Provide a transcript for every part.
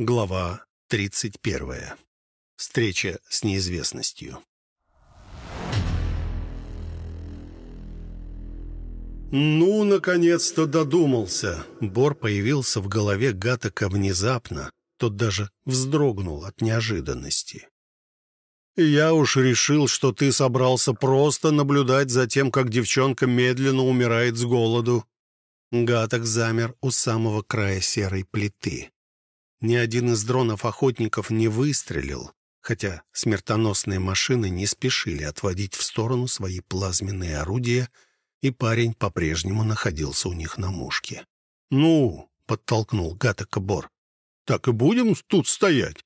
Глава 31. Встреча с неизвестностью. «Ну, наконец-то додумался!» Бор появился в голове Гатака внезапно. Тот даже вздрогнул от неожиданности. «Я уж решил, что ты собрался просто наблюдать за тем, как девчонка медленно умирает с голоду». Гаток замер у самого края серой плиты. Ни один из дронов-охотников не выстрелил, хотя смертоносные машины не спешили отводить в сторону свои плазменные орудия, и парень по-прежнему находился у них на мушке. «Ну!» — подтолкнул Гатака Бор. «Так и будем тут стоять?»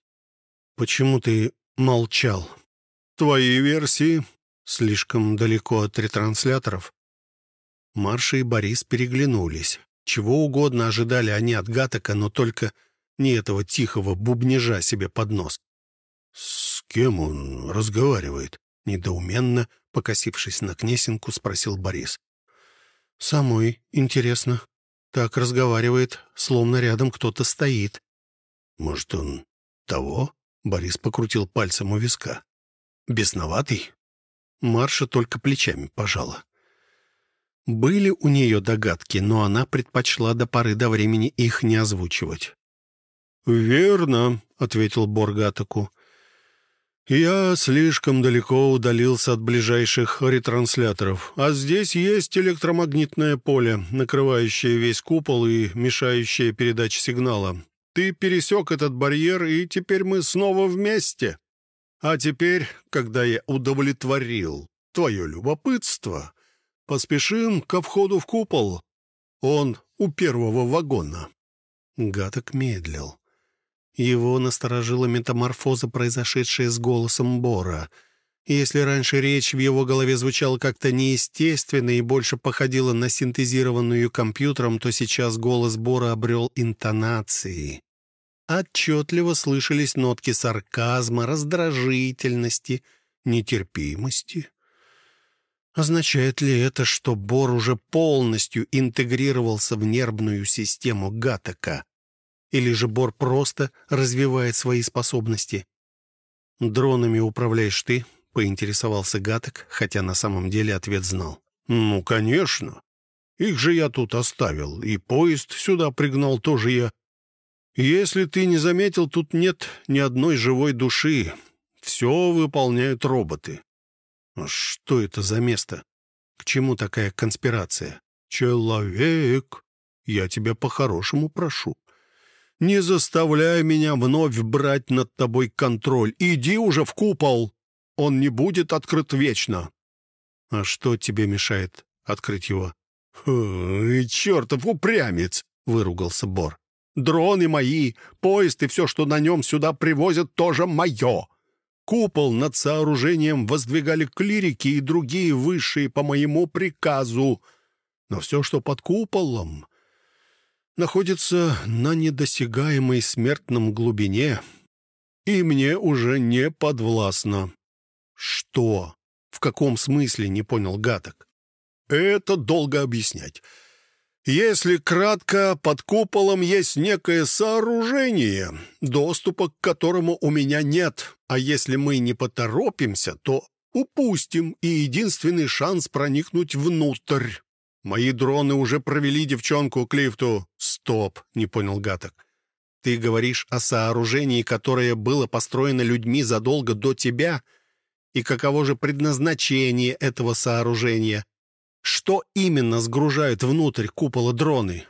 «Почему ты молчал?» «Твои версии слишком далеко от ретрансляторов?» Марша и Борис переглянулись. Чего угодно ожидали они от Гатака, но только не этого тихого бубнежа себе под нос. «С кем он разговаривает?» — недоуменно, покосившись на Кнесинку, спросил Борис. «Самой интересно. Так разговаривает, словно рядом кто-то стоит». «Может, он того?» — Борис покрутил пальцем у виска. «Бесноватый?» Марша только плечами пожала. Были у нее догадки, но она предпочла до поры до времени их не озвучивать. «Верно», — ответил Боргатаку. «Я слишком далеко удалился от ближайших ретрансляторов, а здесь есть электромагнитное поле, накрывающее весь купол и мешающее передаче сигнала. Ты пересек этот барьер, и теперь мы снова вместе. А теперь, когда я удовлетворил твое любопытство, поспешим ко входу в купол. Он у первого вагона». Гаток медлил. Его насторожила метаморфоза, произошедшая с голосом Бора. Если раньше речь в его голове звучала как-то неестественно и больше походила на синтезированную компьютером, то сейчас голос Бора обрел интонации. Отчетливо слышались нотки сарказма, раздражительности, нетерпимости. Означает ли это, что Бор уже полностью интегрировался в нервную систему Гатака? Или же Бор просто развивает свои способности? «Дронами управляешь ты?» — поинтересовался Гаток, хотя на самом деле ответ знал. «Ну, конечно. Их же я тут оставил, и поезд сюда пригнал тоже я. Если ты не заметил, тут нет ни одной живой души. Все выполняют роботы». «А «Что это за место? К чему такая конспирация?» «Человек, я тебя по-хорошему прошу. Не заставляй меня вновь брать над тобой контроль. Иди уже в купол. Он не будет открыт вечно. А что тебе мешает открыть его? «Ой, чертов упрямец!» — выругался Бор. «Дроны мои, поезд и все, что на нем сюда привозят, тоже мое. Купол над сооружением воздвигали клирики и другие высшие по моему приказу. Но все, что под куполом, находится на недосягаемой смертном глубине, и мне уже не подвластно. Что? В каком смысле, не понял Гаток? Это долго объяснять. Если кратко, под куполом есть некое сооружение, доступа к которому у меня нет, а если мы не поторопимся, то упустим и единственный шанс проникнуть внутрь. Мои дроны уже провели девчонку к лифту. Стоп, не понял Гаток. Ты говоришь о сооружении, которое было построено людьми задолго до тебя? И каково же предназначение этого сооружения? Что именно сгружают внутрь купола дроны?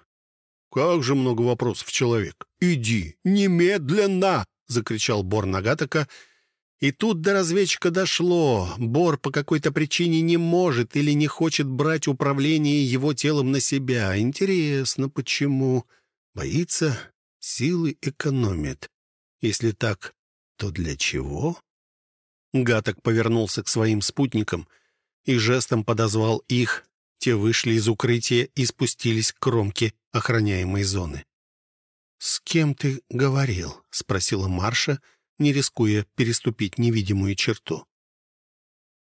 Как же много вопросов, человек. Иди, немедленно! закричал Бор Нагатока и тут до разведчика дошло. Бор по какой-то причине не может или не хочет брать управление его телом на себя. Интересно, почему? Боится, силы экономит. Если так, то для чего? Гаток повернулся к своим спутникам и жестом подозвал их. Те вышли из укрытия и спустились к кромке охраняемой зоны. «С кем ты говорил?» — спросила Марша, — не рискуя переступить невидимую черту.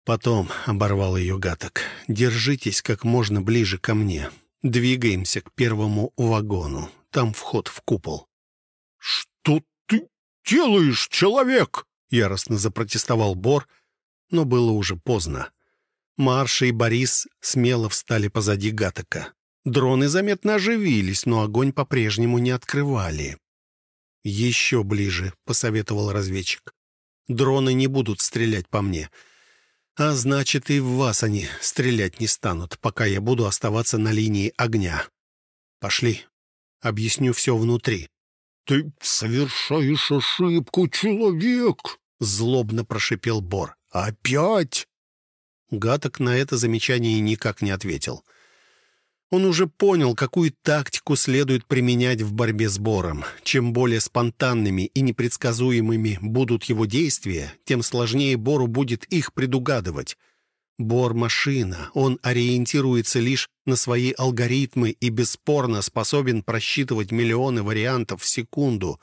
Потом оборвал ее гаток. «Держитесь как можно ближе ко мне. Двигаемся к первому вагону. Там вход в купол». «Что ты делаешь, человек?» — яростно запротестовал Бор, но было уже поздно. Марша и Борис смело встали позади Гатака. Дроны заметно оживились, но огонь по-прежнему не открывали. «Еще ближе», — посоветовал разведчик. «Дроны не будут стрелять по мне. А значит, и в вас они стрелять не станут, пока я буду оставаться на линии огня. Пошли. Объясню все внутри». «Ты совершаешь ошибку, человек!» — злобно прошипел Бор. «Опять?» Гаток на это замечание никак не ответил. Он уже понял, какую тактику следует применять в борьбе с Бором. Чем более спонтанными и непредсказуемыми будут его действия, тем сложнее Бору будет их предугадывать. Бор — машина, он ориентируется лишь на свои алгоритмы и бесспорно способен просчитывать миллионы вариантов в секунду,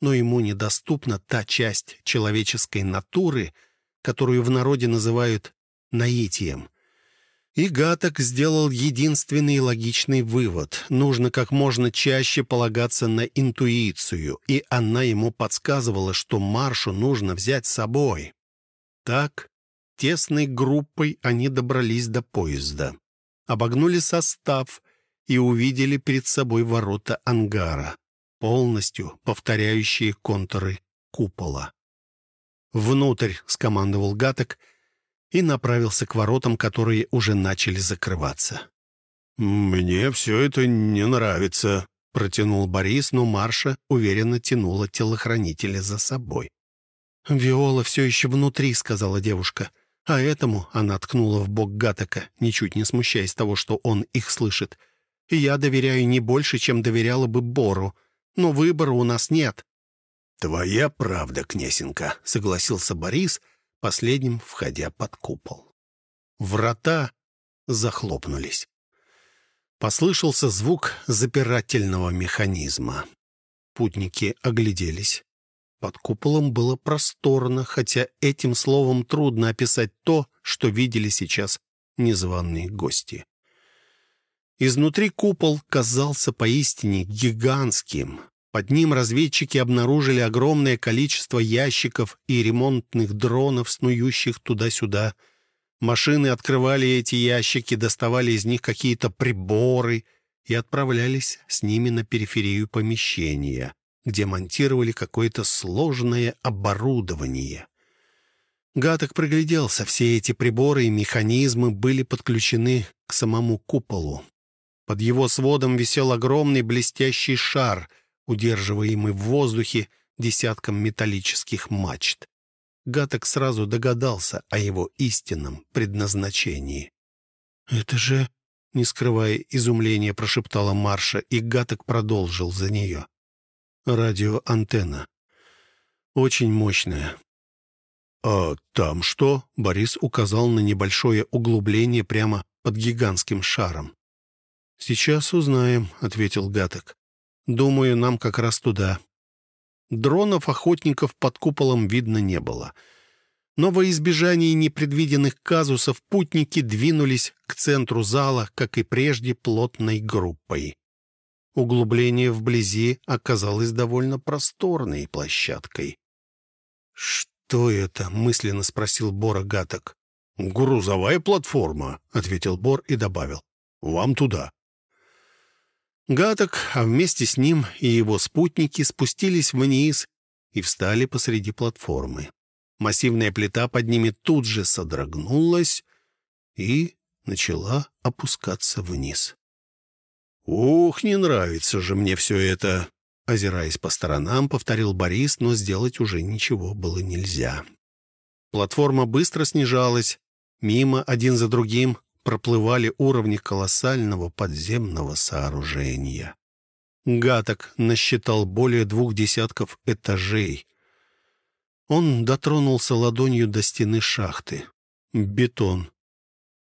но ему недоступна та часть человеческой натуры, которую в народе называют наитием. И Гаток сделал единственный логичный вывод. Нужно как можно чаще полагаться на интуицию, и она ему подсказывала, что Маршу нужно взять с собой. Так, тесной группой они добрались до поезда. Обогнули состав и увидели перед собой ворота ангара, полностью повторяющие контуры купола. «Внутрь!» — скомандовал Гаток — и направился к воротам, которые уже начали закрываться. «Мне все это не нравится», — протянул Борис, но Марша уверенно тянула телохранителя за собой. «Виола все еще внутри», — сказала девушка. А этому она ткнула в бок Гатака, ничуть не смущаясь того, что он их слышит. «Я доверяю не больше, чем доверяла бы Бору, но выбора у нас нет». «Твоя правда, князенька», — согласился Борис, — последним входя под купол. Врата захлопнулись. Послышался звук запирательного механизма. Путники огляделись. Под куполом было просторно, хотя этим словом трудно описать то, что видели сейчас незваные гости. Изнутри купол казался поистине гигантским. Под ним разведчики обнаружили огромное количество ящиков и ремонтных дронов, снующих туда-сюда. Машины открывали эти ящики, доставали из них какие-то приборы и отправлялись с ними на периферию помещения, где монтировали какое-то сложное оборудование. Гаток пригляделся, все эти приборы и механизмы были подключены к самому куполу. Под его сводом висел огромный блестящий шар — удерживаемый в воздухе десятком металлических мачт. Гаток сразу догадался о его истинном предназначении. «Это же...» — не скрывая изумления, прошептала Марша, и Гаток продолжил за нее. «Радиоантенна. Очень мощная». «А там что?» — Борис указал на небольшое углубление прямо под гигантским шаром. «Сейчас узнаем», — ответил Гаток. Думаю, нам как раз туда. Дронов-охотников под куполом видно не было. Но во избежание непредвиденных казусов путники двинулись к центру зала, как и прежде, плотной группой. Углубление вблизи оказалось довольно просторной площадкой. «Что это?» — мысленно спросил Бора Гаток. «Грузовая платформа», — ответил Бор и добавил. «Вам туда». Гаток, а вместе с ним и его спутники спустились вниз и встали посреди платформы. Массивная плита под ними тут же содрогнулась и начала опускаться вниз. «Ух, не нравится же мне все это!» Озираясь по сторонам, повторил Борис, но сделать уже ничего было нельзя. Платформа быстро снижалась. Мимо, один за другим, проплывали уровни колоссального подземного сооружения. Гаток насчитал более двух десятков этажей. Он дотронулся ладонью до стены шахты. Бетон.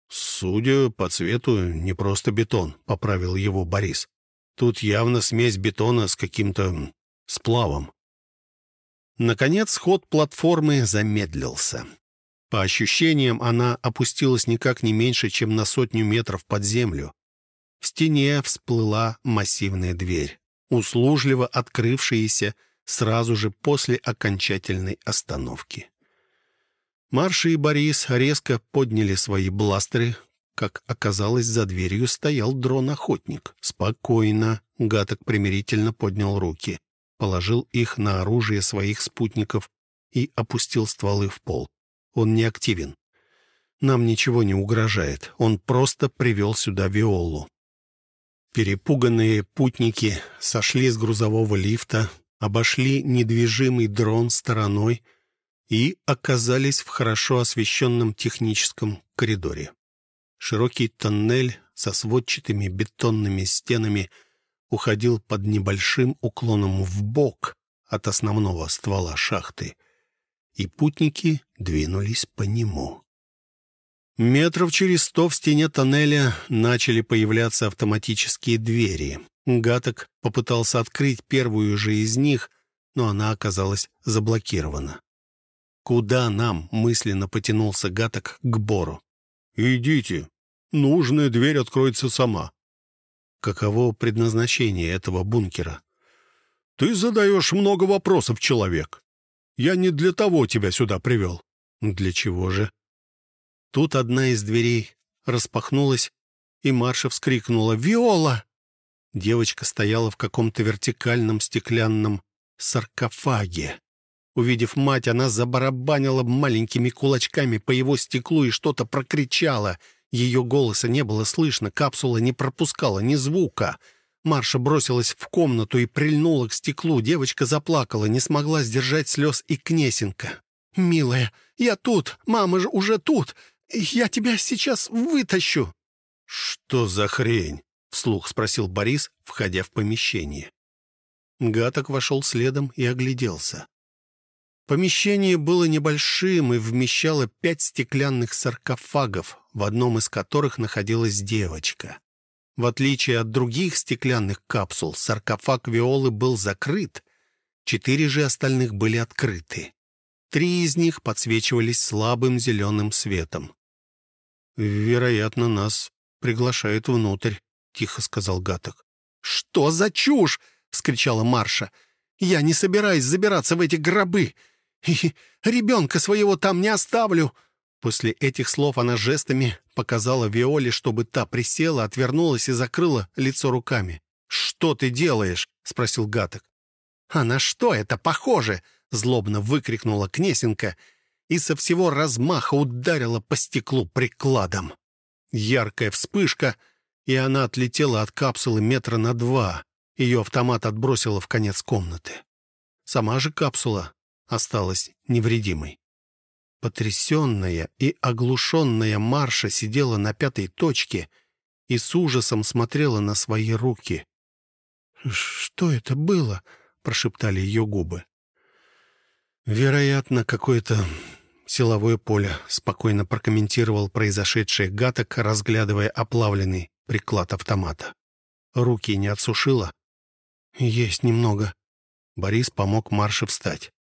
«Судя по цвету, не просто бетон», — поправил его Борис. «Тут явно смесь бетона с каким-то сплавом». Наконец ход платформы замедлился. По ощущениям, она опустилась никак не меньше, чем на сотню метров под землю. В стене всплыла массивная дверь, услужливо открывшаяся сразу же после окончательной остановки. Марша и Борис резко подняли свои бластеры. Как оказалось, за дверью стоял дрон-охотник. «Спокойно», — Гаток примирительно поднял руки, положил их на оружие своих спутников и опустил стволы в пол. «Он не активен. Нам ничего не угрожает. Он просто привел сюда Виолу». Перепуганные путники сошли с грузового лифта, обошли недвижимый дрон стороной и оказались в хорошо освещенном техническом коридоре. Широкий тоннель со сводчатыми бетонными стенами уходил под небольшим уклоном в бок от основного ствола шахты, и путники двинулись по нему. Метров через сто в стене тоннеля начали появляться автоматические двери. Гаток попытался открыть первую же из них, но она оказалась заблокирована. «Куда нам?» — мысленно потянулся Гаток к Бору. «Идите. Нужная дверь откроется сама». Каково предназначение этого бункера? «Ты задаешь много вопросов, человек. Я не для того тебя сюда привел». «Для чего же?» Тут одна из дверей распахнулась, и Марша вскрикнула «Виола!». Девочка стояла в каком-то вертикальном стеклянном саркофаге. Увидев мать, она забарабанила маленькими кулачками по его стеклу и что-то прокричала. Ее голоса не было слышно, капсула не пропускала ни звука. Марша бросилась в комнату и прильнула к стеклу. Девочка заплакала, не смогла сдержать слез и Кнесенко. «Милая, я тут, мама же уже тут. Я тебя сейчас вытащу». «Что за хрень?» — вслух спросил Борис, входя в помещение. Гаток вошел следом и огляделся. Помещение было небольшим и вмещало пять стеклянных саркофагов, в одном из которых находилась девочка. В отличие от других стеклянных капсул, саркофаг Виолы был закрыт, четыре же остальных были открыты. Три из них подсвечивались слабым зеленым светом. «Вероятно, нас приглашают внутрь», — тихо сказал Гаток. «Что за чушь?» — вскричала Марша. «Я не собираюсь забираться в эти гробы, и ребенка своего там не оставлю». После этих слов она жестами показала Виоле, чтобы та присела, отвернулась и закрыла лицо руками. «Что ты делаешь?» — спросил Гаток. «А на что это похоже?» — злобно выкрикнула Кнесенко и со всего размаха ударила по стеклу прикладом. Яркая вспышка, и она отлетела от капсулы метра на два. Ее автомат отбросило в конец комнаты. Сама же капсула осталась невредимой. Потрясенная и оглушенная Марша сидела на пятой точке и с ужасом смотрела на свои руки. «Что это было?» — прошептали ее губы. «Вероятно, какое-то силовое поле», — спокойно прокомментировал произошедшее Гаток, разглядывая оплавленный приклад автомата. «Руки не отсушило?» «Есть немного». Борис помог Марше встать.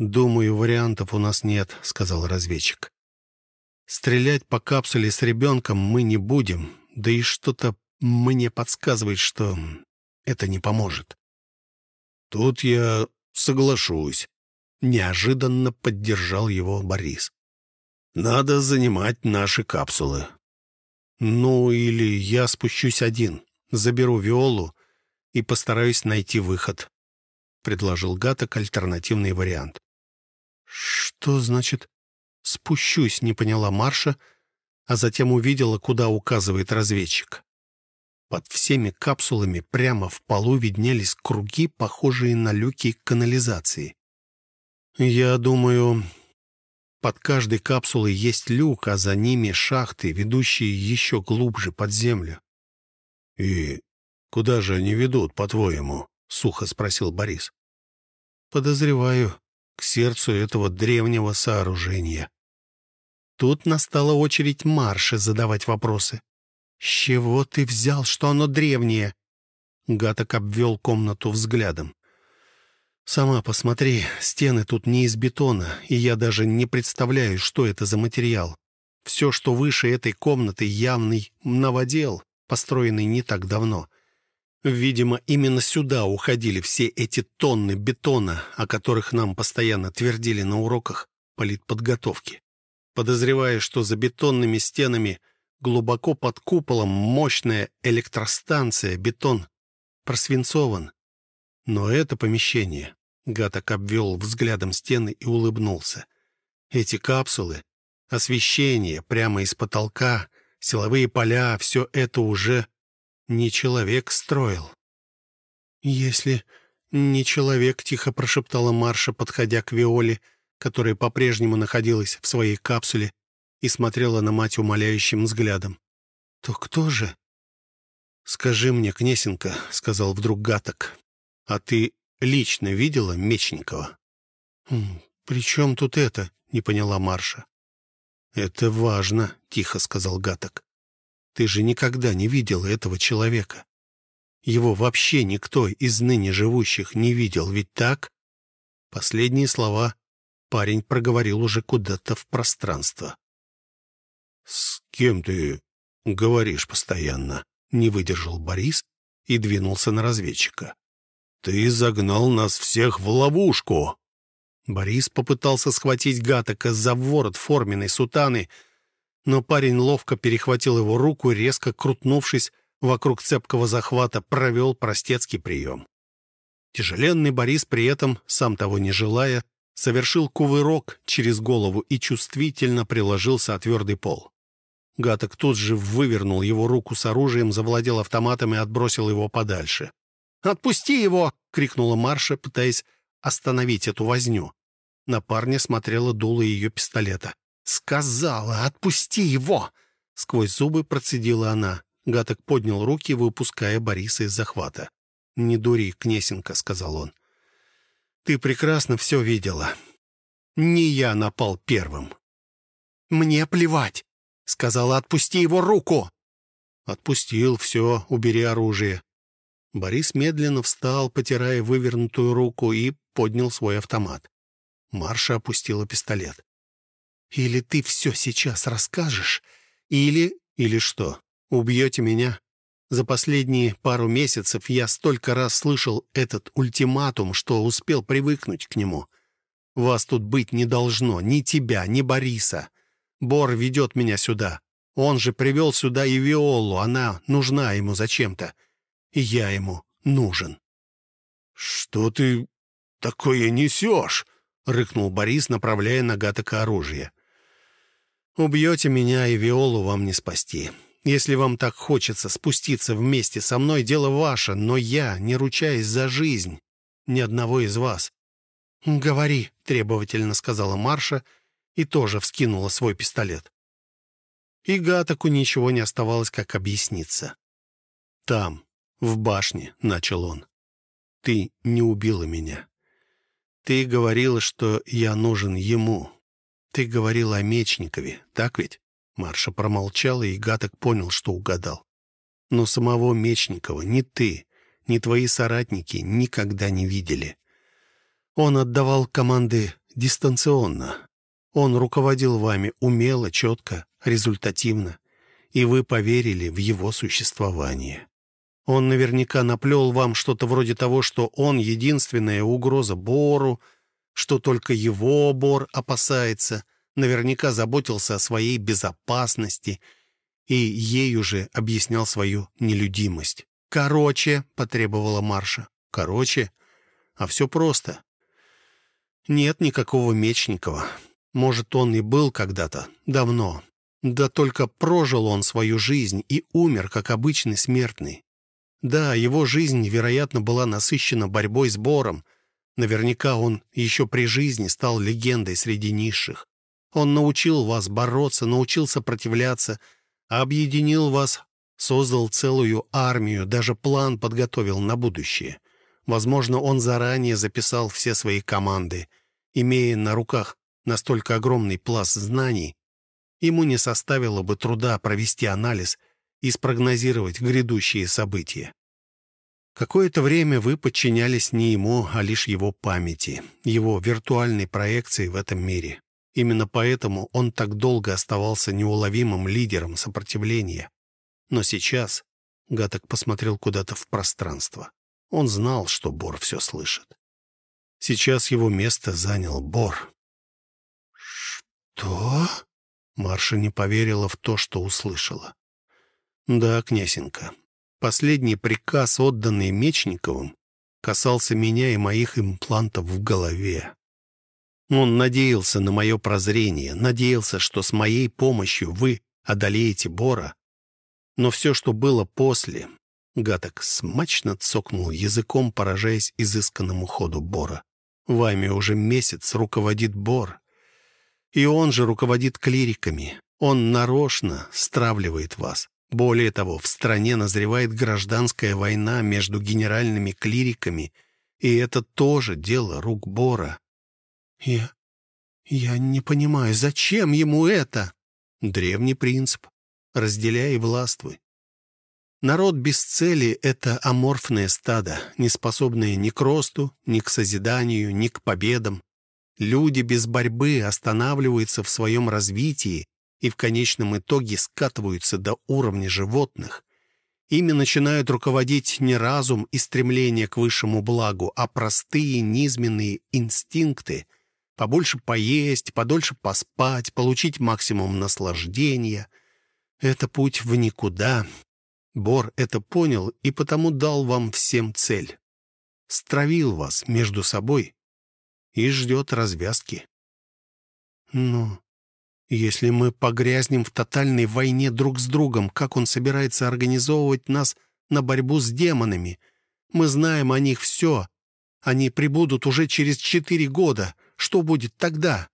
«Думаю, вариантов у нас нет», — сказал разведчик. «Стрелять по капсуле с ребенком мы не будем, да и что-то мне подсказывает, что это не поможет». «Тут я соглашусь», Неожиданно поддержал его Борис. «Надо занимать наши капсулы». «Ну, или я спущусь один, заберу Виолу и постараюсь найти выход», — предложил Гаток альтернативный вариант. «Что значит «спущусь»?» — не поняла Марша, а затем увидела, куда указывает разведчик. Под всеми капсулами прямо в полу виднелись круги, похожие на люки канализации. «Я думаю, под каждой капсулой есть люк, а за ними шахты, ведущие еще глубже под землю». «И куда же они ведут, по-твоему?» — сухо спросил Борис. «Подозреваю, к сердцу этого древнего сооружения». Тут настала очередь Марши задавать вопросы. «С чего ты взял, что оно древнее?» Гаток обвел комнату взглядом. «Сама посмотри, стены тут не из бетона, и я даже не представляю, что это за материал. Все, что выше этой комнаты, явный новодел, построенный не так давно. Видимо, именно сюда уходили все эти тонны бетона, о которых нам постоянно твердили на уроках политподготовки. Подозревая, что за бетонными стенами глубоко под куполом мощная электростанция, бетон просвинцован. Но это помещение... Гаток обвел взглядом стены и улыбнулся. Эти капсулы, освещение прямо из потолка, силовые поля — все это уже не человек строил. «Если не человек», — тихо прошептала Марша, подходя к Виоле, которая по-прежнему находилась в своей капсуле и смотрела на мать умоляющим взглядом. «То кто же?» «Скажи мне, Кнесенко», — сказал вдруг Гаток, — «а ты лично видела Мечникова?» «Хм, «При чем тут это?» — не поняла Марша. «Это важно», — тихо сказал Гаток. «Ты же никогда не видела этого человека. Его вообще никто из ныне живущих не видел, ведь так?» Последние слова парень проговорил уже куда-то в пространство. «С кем ты говоришь постоянно?» — не выдержал Борис и двинулся на разведчика. «Ты загнал нас всех в ловушку!» Борис попытался схватить Гатака за ворот форменной сутаны, но парень ловко перехватил его руку, резко крутнувшись вокруг цепкого захвата, провел простецкий прием. Тяжеленный Борис при этом, сам того не желая, совершил кувырок через голову и чувствительно приложился о твердый пол. Гаток тут же вывернул его руку с оружием, завладел автоматом и отбросил его подальше. «Отпусти его!» — крикнула Марша, пытаясь остановить эту возню. На парня смотрела дуло ее пистолета. «Сказала, отпусти его!» Сквозь зубы процедила она. Гаток поднял руки, выпуская Бориса из захвата. «Не дури, Кнесенко», — сказал он. «Ты прекрасно все видела. Не я напал первым». «Мне плевать», — сказала, «отпусти его руку». «Отпустил, все, убери оружие». Борис медленно встал, потирая вывернутую руку, и поднял свой автомат. Марша опустила пистолет. «Или ты все сейчас расскажешь, или... или что? Убьете меня?» За последние пару месяцев я столько раз слышал этот ультиматум, что успел привыкнуть к нему. Вас тут быть не должно, ни тебя, ни Бориса. Бор ведет меня сюда. Он же привел сюда и Виолу, она нужна ему зачем-то. И я ему нужен. «Что ты такое несешь?» — рыкнул Борис, направляя на Гатака оружие. «Убьете меня, и Виолу вам не спасти. Если вам так хочется спуститься вместе со мной, дело ваше, но я не ручаюсь за жизнь ни одного из вас». «Говори», — требовательно сказала Марша и тоже вскинула свой пистолет. И Гатаку ничего не оставалось, как объясниться. «Там, в башне», — начал он, — «ты не убила меня. Ты говорила, что я нужен ему. Ты говорила о Мечникове, так ведь?» Марша промолчала, и Гаток понял, что угадал. «Но самого Мечникова ни ты, ни твои соратники никогда не видели. Он отдавал команды дистанционно. Он руководил вами умело, четко, результативно, и вы поверили в его существование. Он наверняка наплел вам что-то вроде того, что он единственная угроза Бору, что только его Бор опасается, наверняка заботился о своей безопасности и ею же объяснял свою нелюдимость. «Короче», — потребовала Марша. «Короче? А все просто. Нет никакого Мечникова. Может, он и был когда-то, давно. Да только прожил он свою жизнь и умер, как обычный смертный. Да, его жизнь, вероятно, была насыщена борьбой с Бором. Наверняка он еще при жизни стал легендой среди низших. Он научил вас бороться, научил сопротивляться, объединил вас, создал целую армию, даже план подготовил на будущее. Возможно, он заранее записал все свои команды. Имея на руках настолько огромный пласт знаний, ему не составило бы труда провести анализ – и спрогнозировать грядущие события. Какое-то время вы подчинялись не ему, а лишь его памяти, его виртуальной проекции в этом мире. Именно поэтому он так долго оставался неуловимым лидером сопротивления. Но сейчас Гаток посмотрел куда-то в пространство. Он знал, что Бор все слышит. Сейчас его место занял Бор. «Что?» Марша не поверила в то, что услышала. «Да, князенька, последний приказ, отданный Мечниковым, касался меня и моих имплантов в голове. Он надеялся на мое прозрение, надеялся, что с моей помощью вы одолеете Бора. Но все, что было после... Гаток смачно цокнул языком, поражаясь изысканному ходу Бора. Вами уже месяц руководит Бор. И он же руководит клириками. Он нарочно стравливает вас. Более того, в стране назревает гражданская война между генеральными клириками, и это тоже дело рук Бора. Я... я не понимаю, зачем ему это? Древний принцип. Разделяй и властвуй. Народ без цели — это аморфное стадо, не способное ни к росту, ни к созиданию, ни к победам. Люди без борьбы останавливаются в своем развитии и в конечном итоге скатываются до уровня животных. Ими начинают руководить не разум и стремление к высшему благу, а простые низменные инстинкты — побольше поесть, подольше поспать, получить максимум наслаждения. Это путь в никуда. Бор это понял и потому дал вам всем цель. Стравил вас между собой и ждет развязки. Ну, если мы погрязнем в тотальной войне друг с другом, как он собирается организовывать нас на борьбу с демонами? Мы знаем о них все. Они прибудут уже через четыре года. Что будет тогда?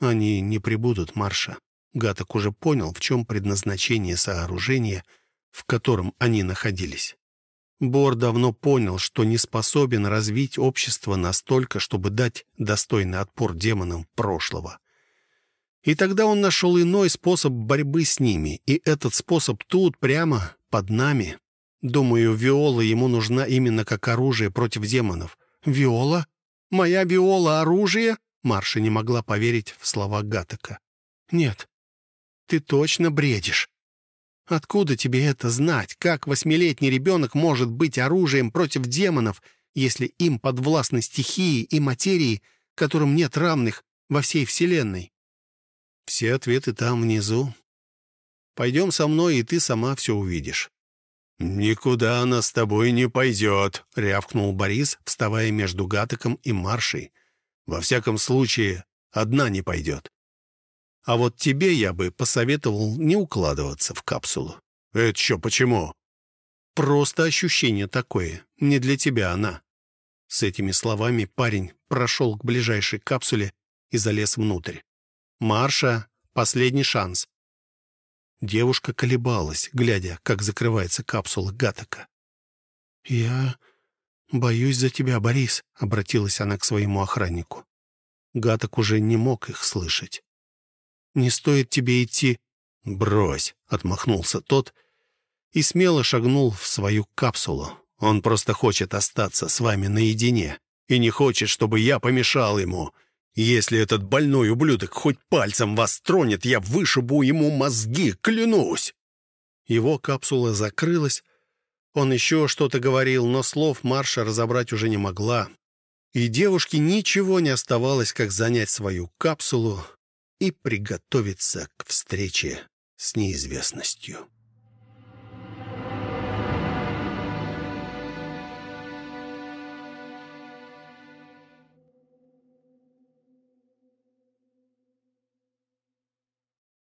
Они не прибудут, Марша. Гаток уже понял, в чем предназначение сооружения, в котором они находились. Бор давно понял, что не способен развить общество настолько, чтобы дать достойный отпор демонам прошлого. И тогда он нашел иной способ борьбы с ними, и этот способ тут, прямо под нами. Думаю, Виола ему нужна именно как оружие против демонов. Виола? Моя Виола — оружие? Марша не могла поверить в слова Гатака. Нет, ты точно бредишь. Откуда тебе это знать? Как восьмилетний ребенок может быть оружием против демонов, если им подвластны стихии и материи, которым нет равных во всей Вселенной? Все ответы там внизу. Пойдем со мной, и ты сама все увидишь». «Никуда она с тобой не пойдет», — рявкнул Борис, вставая между Гатоком и Маршей. «Во всяком случае, одна не пойдет». «А вот тебе я бы посоветовал не укладываться в капсулу». «Это что, почему?» «Просто ощущение такое. Не для тебя она». С этими словами парень прошел к ближайшей капсуле и залез внутрь. «Марша, последний шанс». Девушка колебалась, глядя, как закрывается капсула Гатака. «Я боюсь за тебя, Борис», — обратилась она к своему охраннику. Гаток уже не мог их слышать. «Не стоит тебе идти...» «Брось», — отмахнулся тот и смело шагнул в свою капсулу. «Он просто хочет остаться с вами наедине и не хочет, чтобы я помешал ему. Если этот больной ублюдок хоть пальцем вас тронет, я вышибу ему мозги, клянусь!» Его капсула закрылась. Он еще что-то говорил, но слов Марша разобрать уже не могла. И девушке ничего не оставалось, как занять свою капсулу и приготовиться к встрече с неизвестностью.